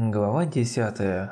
Глава 10.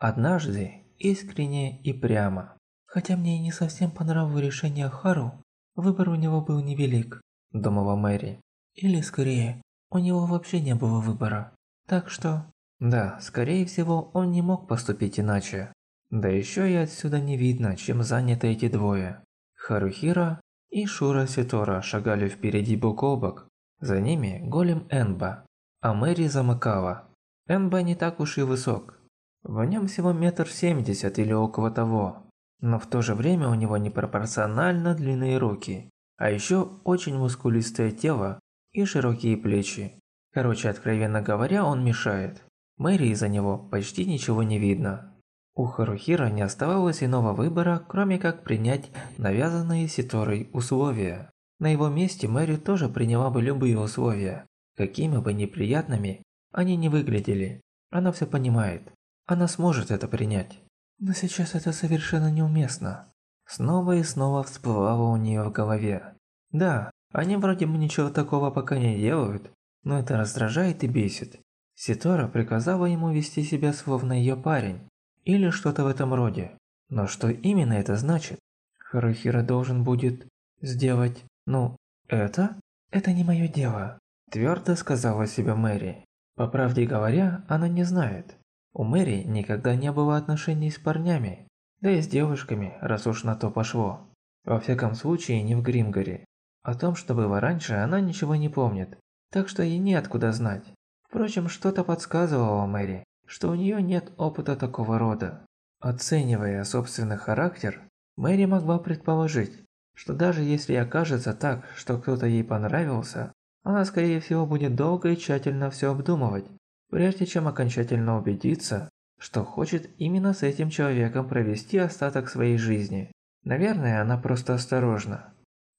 Однажды, искренне и прямо. Хотя мне и не совсем по нраву решение Хару, выбор у него был невелик, думала Мэри. Или скорее, у него вообще не было выбора. Так что... Да, скорее всего, он не мог поступить иначе. Да еще и отсюда не видно, чем заняты эти двое. Харухира и Шура Ситора шагали впереди бок о бок. За ними голем Энба, а Мэри замыкала. Энба не так уж и высок. В нем всего метр семьдесят или около того. Но в то же время у него непропорционально длинные руки. А еще очень мускулистое тело и широкие плечи. Короче, откровенно говоря, он мешает. Мэри из-за него почти ничего не видно. У Харухира не оставалось иного выбора, кроме как принять навязанные Ситорой условия. На его месте Мэри тоже приняла бы любые условия, какими бы неприятными они не выглядели. Она все понимает. Она сможет это принять. Но сейчас это совершенно неуместно. Снова и снова всплывало у нее в голове. Да, они вроде бы ничего такого пока не делают, но это раздражает и бесит. Ситора приказала ему вести себя словно ее парень, или что-то в этом роде. Но что именно это значит? Харухира должен будет сделать, ну, это? Это не мое дело, твердо сказала себе Мэри. По правде говоря, она не знает. У Мэри никогда не было отношений с парнями, да и с девушками, раз уж на то пошло. Во всяком случае, не в Гримгоре. О том, что было раньше, она ничего не помнит, так что ей неоткуда знать. Впрочем, что-то подсказывало Мэри, что у нее нет опыта такого рода. Оценивая собственный характер, Мэри могла предположить, что даже если окажется так, что кто-то ей понравился, она скорее всего будет долго и тщательно все обдумывать, прежде чем окончательно убедиться, что хочет именно с этим человеком провести остаток своей жизни. Наверное, она просто осторожна.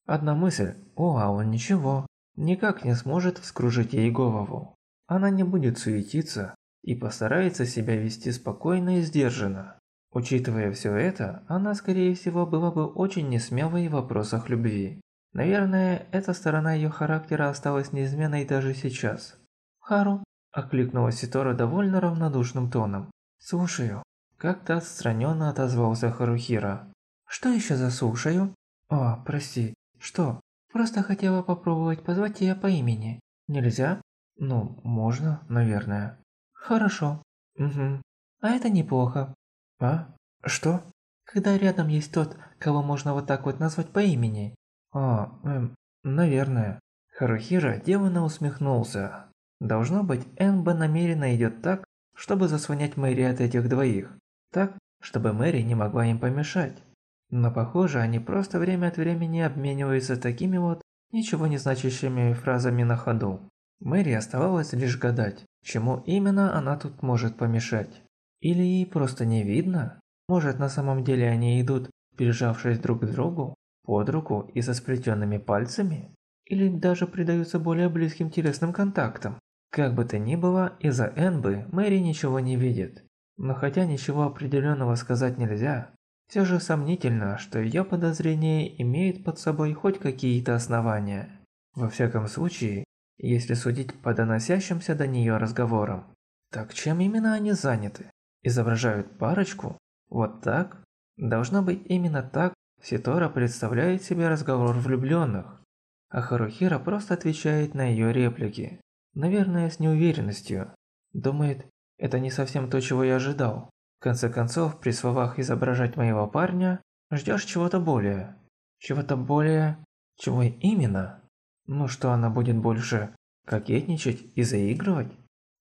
Одна мысль «О, а он ничего», никак не сможет вскружить ей голову. Она не будет суетиться и постарается себя вести спокойно и сдержанно. Учитывая все это, она скорее всего была бы очень несмелой в вопросах любви. Наверное, эта сторона ее характера осталась неизменной даже сейчас. «Хару», – окликнула Ситора довольно равнодушным тоном. «Слушаю». Как-то отстраненно отозвался Харухира. «Что еще за слушаю?» «О, прости, что?» «Просто хотела попробовать позвать тебя по имени. Нельзя?» «Ну, можно, наверное». «Хорошо». «Угу». «А это неплохо». «А? Что?» «Когда рядом есть тот, кого можно вот так вот назвать по имени, а, эм, наверное. Харухира деланно усмехнулся. Должно быть, Энба намеренно идет так, чтобы заслонять Мэри от этих двоих. Так, чтобы Мэри не могла им помешать. Но похоже, они просто время от времени обмениваются такими вот ничего не значащими фразами на ходу. Мэри оставалось лишь гадать, чему именно она тут может помешать. Или ей просто не видно? Может на самом деле они идут, прижавшись друг к другу? Под руку и со сплетенными пальцами? Или даже предаются более близким телесным контактам? Как бы то ни было, из-за Энбы Мэри ничего не видит. Но хотя ничего определенного сказать нельзя, все же сомнительно, что ее подозрение имеет под собой хоть какие-то основания. Во всяком случае, если судить по доносящимся до нее разговорам. Так чем именно они заняты? Изображают парочку? Вот так? Должно быть именно так, Ситора представляет себе разговор влюбленных, а Харухира просто отвечает на ее реплики. Наверное, с неуверенностью. Думает, это не совсем то, чего я ожидал. В конце концов, при словах изображать моего парня, ждешь чего-то более. Чего-то более... Чего именно? Ну что она будет больше кокетничать и заигрывать?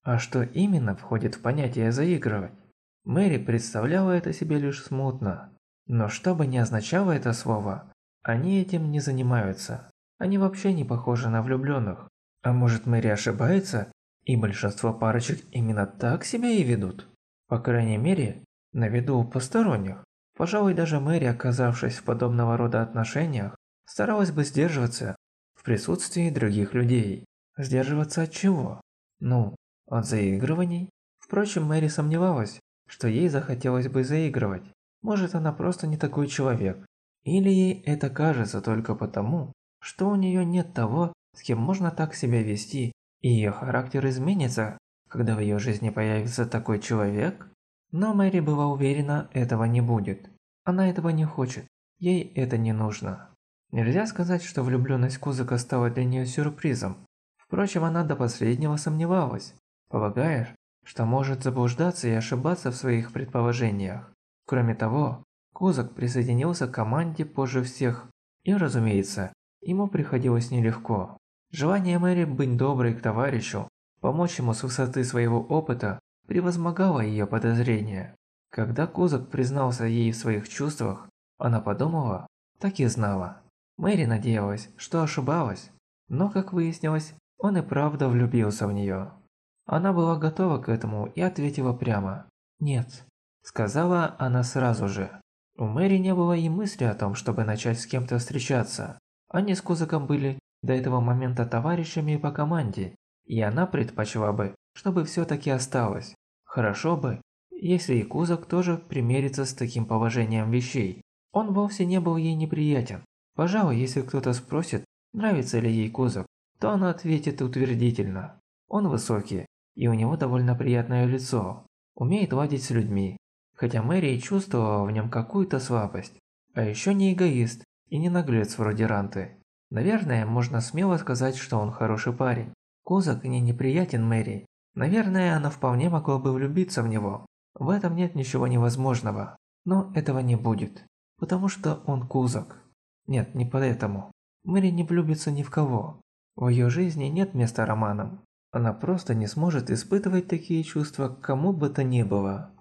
А что именно входит в понятие заигрывать? Мэри представляла это себе лишь смутно. Но что бы ни означало это слово, они этим не занимаются. Они вообще не похожи на влюбленных. А может Мэри ошибается, и большинство парочек именно так себя и ведут? По крайней мере, на виду у посторонних. Пожалуй, даже Мэри, оказавшись в подобного рода отношениях, старалась бы сдерживаться в присутствии других людей. Сдерживаться от чего? Ну, от заигрываний? Впрочем, Мэри сомневалась, что ей захотелось бы заигрывать. Может, она просто не такой человек. Или ей это кажется только потому, что у нее нет того, с кем можно так себя вести, и ее характер изменится когда в ее жизни появится такой человек? Но Мэри была уверена, этого не будет. Она этого не хочет. Ей это не нужно. Нельзя сказать, что влюбленность Кузака стала для нее сюрпризом. Впрочем, она до последнего сомневалась, полагая, что может заблуждаться и ошибаться в своих предположениях. Кроме того, Кузак присоединился к команде позже всех, и, разумеется, ему приходилось нелегко. Желание Мэри быть доброй к товарищу, помочь ему с высоты своего опыта, превозмогало ее подозрения. Когда Кузак признался ей в своих чувствах, она подумала, так и знала. Мэри надеялась, что ошибалась, но, как выяснилось, он и правда влюбился в нее. Она была готова к этому и ответила прямо «нет», сказала она сразу же. У Мэри не было и мысли о том, чтобы начать с кем-то встречаться. Они с Кузаком были до этого момента товарищами по команде, и она предпочла бы, чтобы все-таки осталось. Хорошо бы, если и Кузак тоже примирится с таким положением вещей. Он вовсе не был ей неприятен. Пожалуй, если кто-то спросит, нравится ли ей Кузак, то она ответит утвердительно. Он высокий, и у него довольно приятное лицо. Умеет ладить с людьми. Хотя Мэри и чувствовала в нем какую-то слабость. А еще не эгоист и не наглец вроде Ранты. Наверное, можно смело сказать, что он хороший парень. Кузак не неприятен Мэри. Наверное, она вполне могла бы влюбиться в него. В этом нет ничего невозможного. Но этого не будет. Потому что он Кузак. Нет, не поэтому. Мэри не влюбится ни в кого. В ее жизни нет места романам. Она просто не сможет испытывать такие чувства к кому бы то ни было.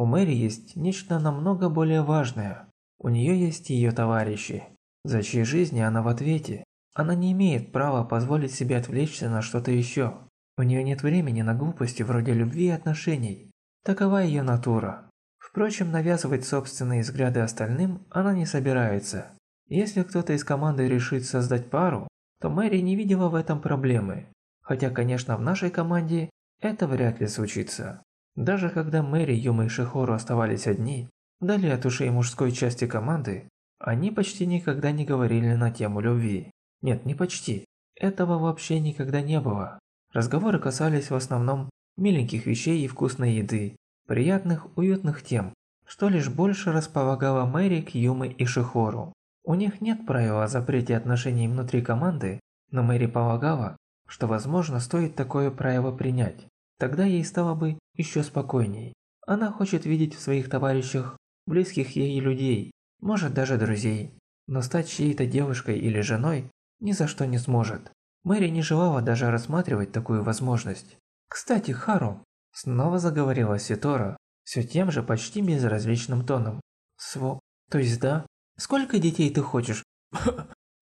У Мэри есть нечто намного более важное. У нее есть ее товарищи, за чьи жизни она в ответе. Она не имеет права позволить себе отвлечься на что-то еще. У нее нет времени на глупости вроде любви и отношений. Такова ее натура. Впрочем, навязывать собственные взгляды остальным она не собирается. Если кто-то из команды решит создать пару, то Мэри не видела в этом проблемы. Хотя, конечно, в нашей команде это вряд ли случится. Даже когда Мэри, Юма и Шихору оставались одни, вдали от ушей мужской части команды, они почти никогда не говорили на тему любви. Нет, не почти. Этого вообще никогда не было. Разговоры касались в основном миленьких вещей и вкусной еды, приятных, уютных тем, что лишь больше располагало Мэри к Юме и Шихору. У них нет правила о запрете отношений внутри команды, но Мэри полагала, что возможно стоит такое правило принять. Тогда ей стало бы еще спокойней. Она хочет видеть в своих товарищах близких ей людей, может даже друзей, но стать чьей-то девушкой или женой ни за что не сможет. Мэри не желала даже рассматривать такую возможность. «Кстати, Хару», – снова заговорила Ситора, все тем же почти безразличным тоном. «Сво... То есть да? Сколько детей ты хочешь?»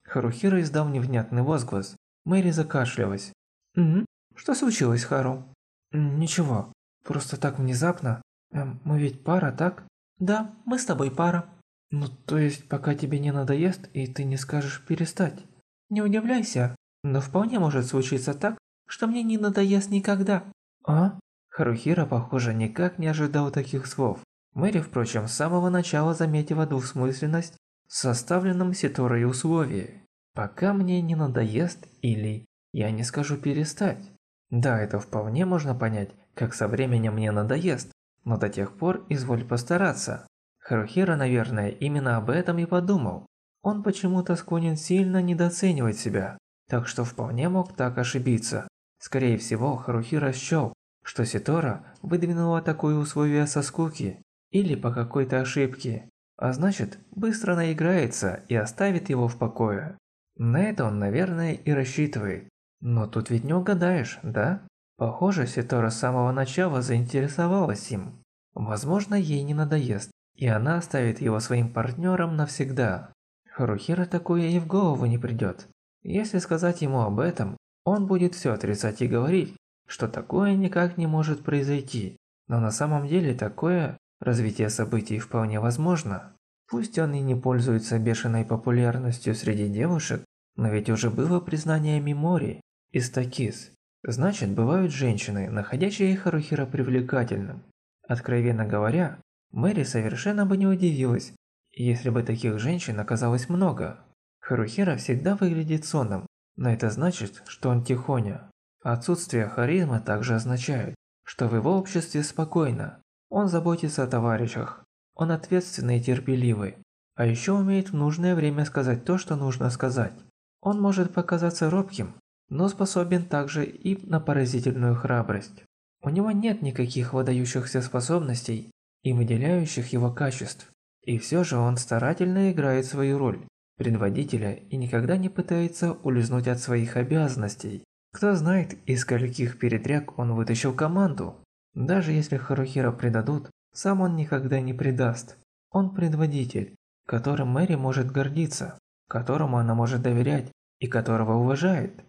Харухира издал невнятный возглас. Мэри закашлялась. «Угу. Что случилось, Хару?» «Ничего. Просто так внезапно. Эм, мы ведь пара, так?» «Да, мы с тобой пара». Ну, то есть, пока тебе не надоест, и ты не скажешь перестать. Не удивляйся, но вполне может случиться так, что мне не надоест никогда. А? Харухира, похоже, никак не ожидал таких слов. Мэри, впрочем, с самого начала заметила двусмысленность в составленном Ситорой условии. Пока мне не надоест или я не скажу перестать. Да, это вполне можно понять, как со временем мне надоест, но до тех пор изволь постараться. Харухира, наверное, именно об этом и подумал. Он почему-то склонен сильно недооценивать себя, так что вполне мог так ошибиться. Скорее всего, Харухира счел, что Ситора выдвинула такое условие со скуки или по какой-то ошибке, а значит, быстро наиграется и оставит его в покое. На это он, наверное, и рассчитывает. Но тут ведь не угадаешь, да? Похоже, Ситора с самого начала заинтересовалась им. Возможно, ей не надоест, и она оставит его своим партнером навсегда. Харухира такое и в голову не придет. Если сказать ему об этом, он будет все отрицать и говорить, что такое никак не может произойти. Но на самом деле такое развитие событий вполне возможно. Пусть он и не пользуется бешеной популярностью среди девушек, но ведь уже было признание Мимори из Такис. Значит, бывают женщины, находящие Харухира привлекательным. Откровенно говоря, Мэри совершенно бы не удивилась, если бы таких женщин оказалось много. Харухира всегда выглядит сонным, но это значит, что он тихоня. Отсутствие харизмы также означает, что в его обществе спокойно. Он заботится о товарищах. Он ответственный и терпеливый. А еще умеет в нужное время сказать то, что нужно сказать. Он может показаться робким, но способен также и на поразительную храбрость. У него нет никаких выдающихся способностей и выделяющих его качеств. И все же он старательно играет свою роль предводителя и никогда не пытается улизнуть от своих обязанностей. Кто знает, из каких передряг он вытащил команду. Даже если Харухира предадут, сам он никогда не предаст. Он предводитель, которым Мэри может гордиться, которому она может доверять и которого уважает.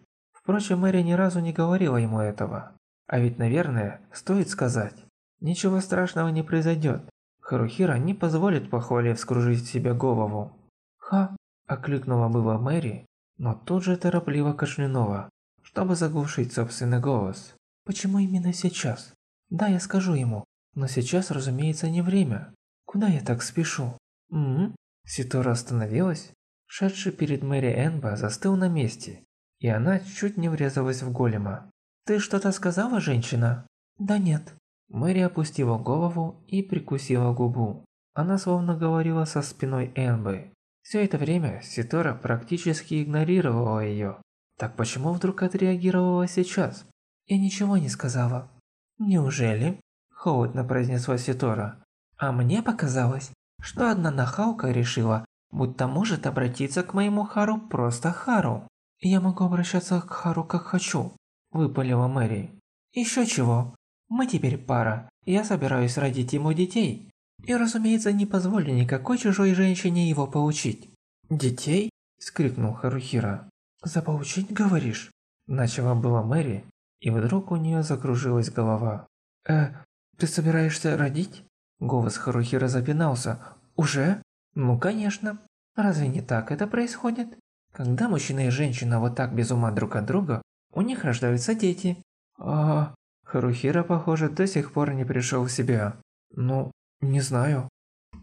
Впрочем, Мэри ни разу не говорила ему этого. А ведь, наверное, стоит сказать. Ничего страшного не произойдет. Харухира не позволит похвале вскружить себе голову. «Ха!» – окликнула было Мэри, но тут же торопливо кашлянула, чтобы заглушить собственный голос. «Почему именно сейчас?» «Да, я скажу ему, но сейчас, разумеется, не время. Куда я так спешу?» «М-м?» Ситора остановилась. Шедший перед Мэри Энба застыл на месте, и она чуть не врезалась в голема. «Ты что-то сказала, женщина?» «Да нет». Мэри опустила голову и прикусила губу. Она словно говорила со спиной Энбы. Все это время Ситора практически игнорировала ее. Так почему вдруг отреагировала сейчас? Я ничего не сказала. Неужели? Холодно произнесла Ситора. А мне показалось, что одна нахалка решила, будто может обратиться к моему Хару просто Хару. Я могу обращаться к Хару как хочу, выпалила Мэри. Еще чего? Мы теперь пара. Я собираюсь родить ему детей. И, разумеется, не позволю никакой чужой женщине его поучить. «Детей?» – скрикнул Харухира. «Заполучить, говоришь?» Начала была Мэри, и вдруг у нее закружилась голова. «Э, ты собираешься родить?» Голос Харухира запинался. «Уже?» «Ну, конечно. Разве не так это происходит? Когда мужчина и женщина вот так без ума друг от друга, у них рождаются дети». «А...» Харухира, похоже, до сих пор не пришел в себя. «Ну, не знаю».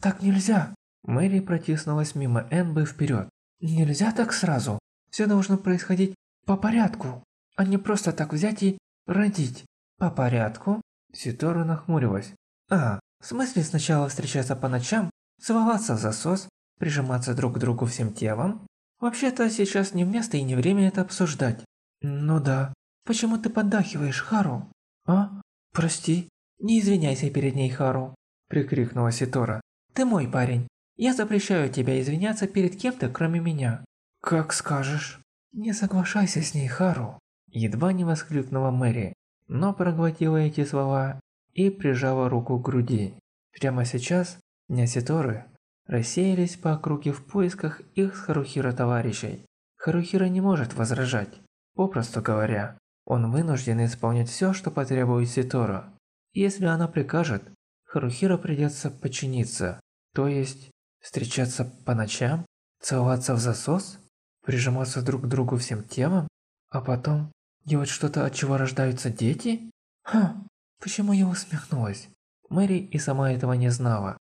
«Так нельзя!» Мэри протиснулась мимо Энбы вперед. «Нельзя так сразу. Все должно происходить по порядку, а не просто так взять и родить». «По порядку?» Ситора нахмурилась. «А, в смысле сначала встречаться по ночам, целоваться в засос, прижиматься друг к другу всем телом? Вообще-то сейчас не место и не время это обсуждать». «Ну да. Почему ты поддахиваешь, Хару?» «А? Прости». «Не извиняйся перед ней, Хару», – прикрикнула Ситора. «Ты мой парень. Я запрещаю тебе извиняться перед кем-то, кроме меня». «Как скажешь». «Не соглашайся с ней, Хару!» Едва не воскликнула Мэри, но проглотила эти слова и прижала руку к груди. Прямо сейчас Няситоры рассеялись по округе в поисках их с Харухира товарищей. Харухира не может возражать. Попросту говоря, он вынужден исполнить все, что потребует Ситора. Если она прикажет, Харухира придется подчиниться, то есть встречаться по ночам, целоваться в засос прижиматься друг к другу всем телом, а потом делать что-то, от чего рождаются дети? Ха, почему я усмехнулась? Мэри и сама этого не знала.